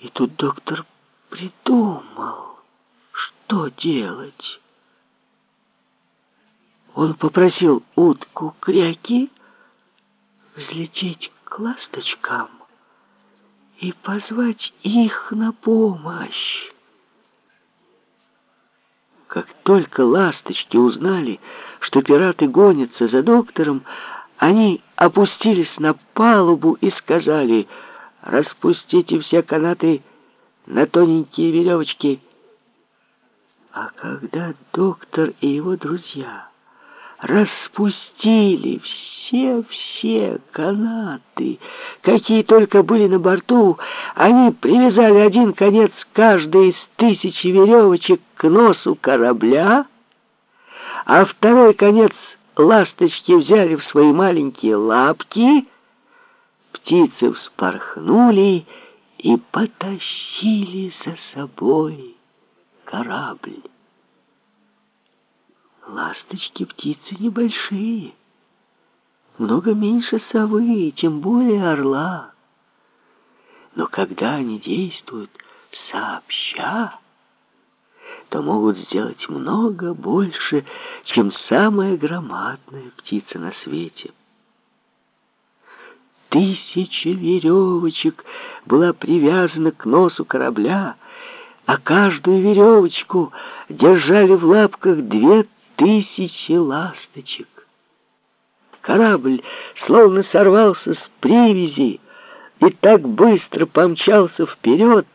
И тут доктор придумал, что делать. Он попросил утку кряки взлететь к ласточкам и позвать их на помощь. Как только ласточки узнали, что пираты гонятся за доктором, они опустились на палубу и сказали «Распустите все канаты на тоненькие веревочки». А когда доктор и его друзья распустили все-все канаты, какие только были на борту. Они привязали один конец каждой из тысячи веревочек к носу корабля, а второй конец ласточки взяли в свои маленькие лапки, птицы вспорхнули и потащили за собой корабль. Ласточки птицы небольшие, много меньше совы, тем более орла. Но когда они действуют сообща, то могут сделать много больше, чем самая громадная птица на свете. Тысяча веревочек была привязана к носу корабля, а каждую веревочку держали в лапках две тысячи ласточек. Корабль словно сорвался с привязи и так быстро помчался вперед,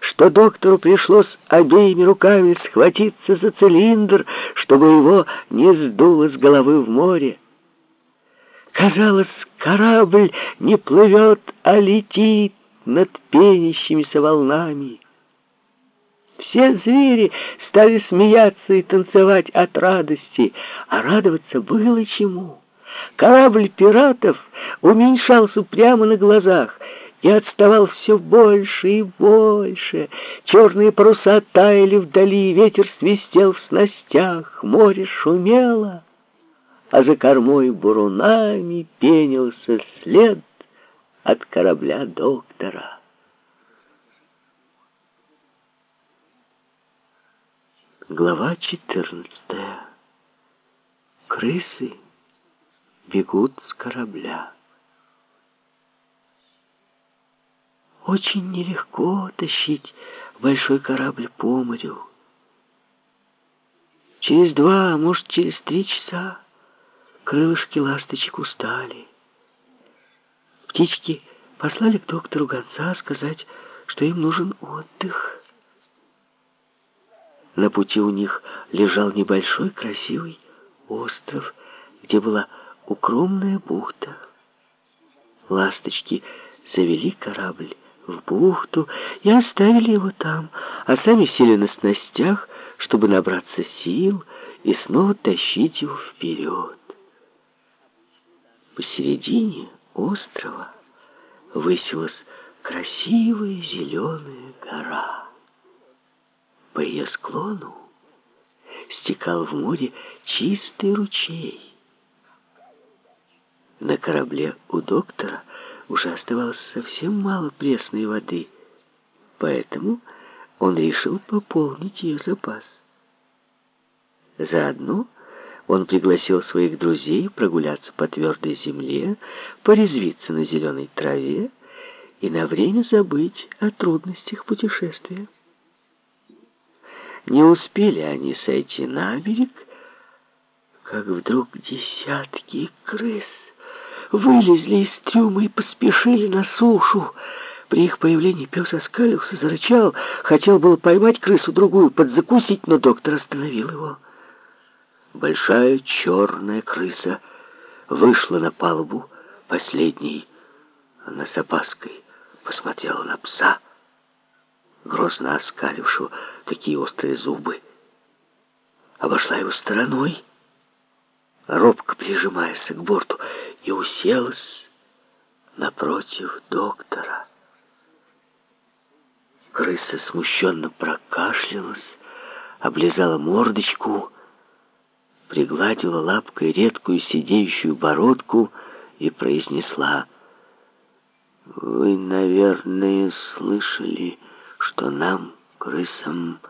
что доктору пришлось обеими руками схватиться за цилиндр, чтобы его не сдуло с головы в море. Казалось, корабль не плывет, а летит над пенящимися волнами. Все звери стали смеяться и танцевать от радости, а радоваться было чему. Корабль пиратов уменьшался прямо на глазах и отставал все больше и больше. Черные паруса таяли вдали, ветер свистел в снастях, море шумело, а за кормой бурунами пенился след от корабля доктора. Глава 14. Крысы бегут с корабля. Очень нелегко тащить большой корабль по морю. Через два, а может, через три часа крылышки ласточек устали. Птички послали к доктору гонца сказать, что им нужен отдых. На пути у них лежал небольшой красивый остров, где была укромная бухта. Ласточки завели корабль в бухту и оставили его там, а сами сели на снастях, чтобы набраться сил и снова тащить его вперед. Посередине острова высилась красивая зеленая гора. По ее склону стекал в море чистый ручей. На корабле у доктора уже оставалось совсем мало пресной воды, поэтому он решил пополнить ее запас. Заодно он пригласил своих друзей прогуляться по твердой земле, порезвиться на зеленой траве и на время забыть о трудностях путешествия. Не успели они сойти на берег, как вдруг десятки крыс вылезли из трюма и поспешили на сушу. При их появлении пес оскалился, зарычал, хотел было поймать крысу-другую, подзакусить, но доктор остановил его. Большая черная крыса вышла на палубу последней. Она с опаской посмотрела на пса, грозно оскалившего такие острые зубы. Обошла его стороной, робко прижимаясь к борту, и уселась напротив доктора. Крыса смущенно прокашлялась, облизала мордочку, пригладила лапкой редкую сидеющую бородку и произнесла Вы, наверное, слышали, что нам, крысам,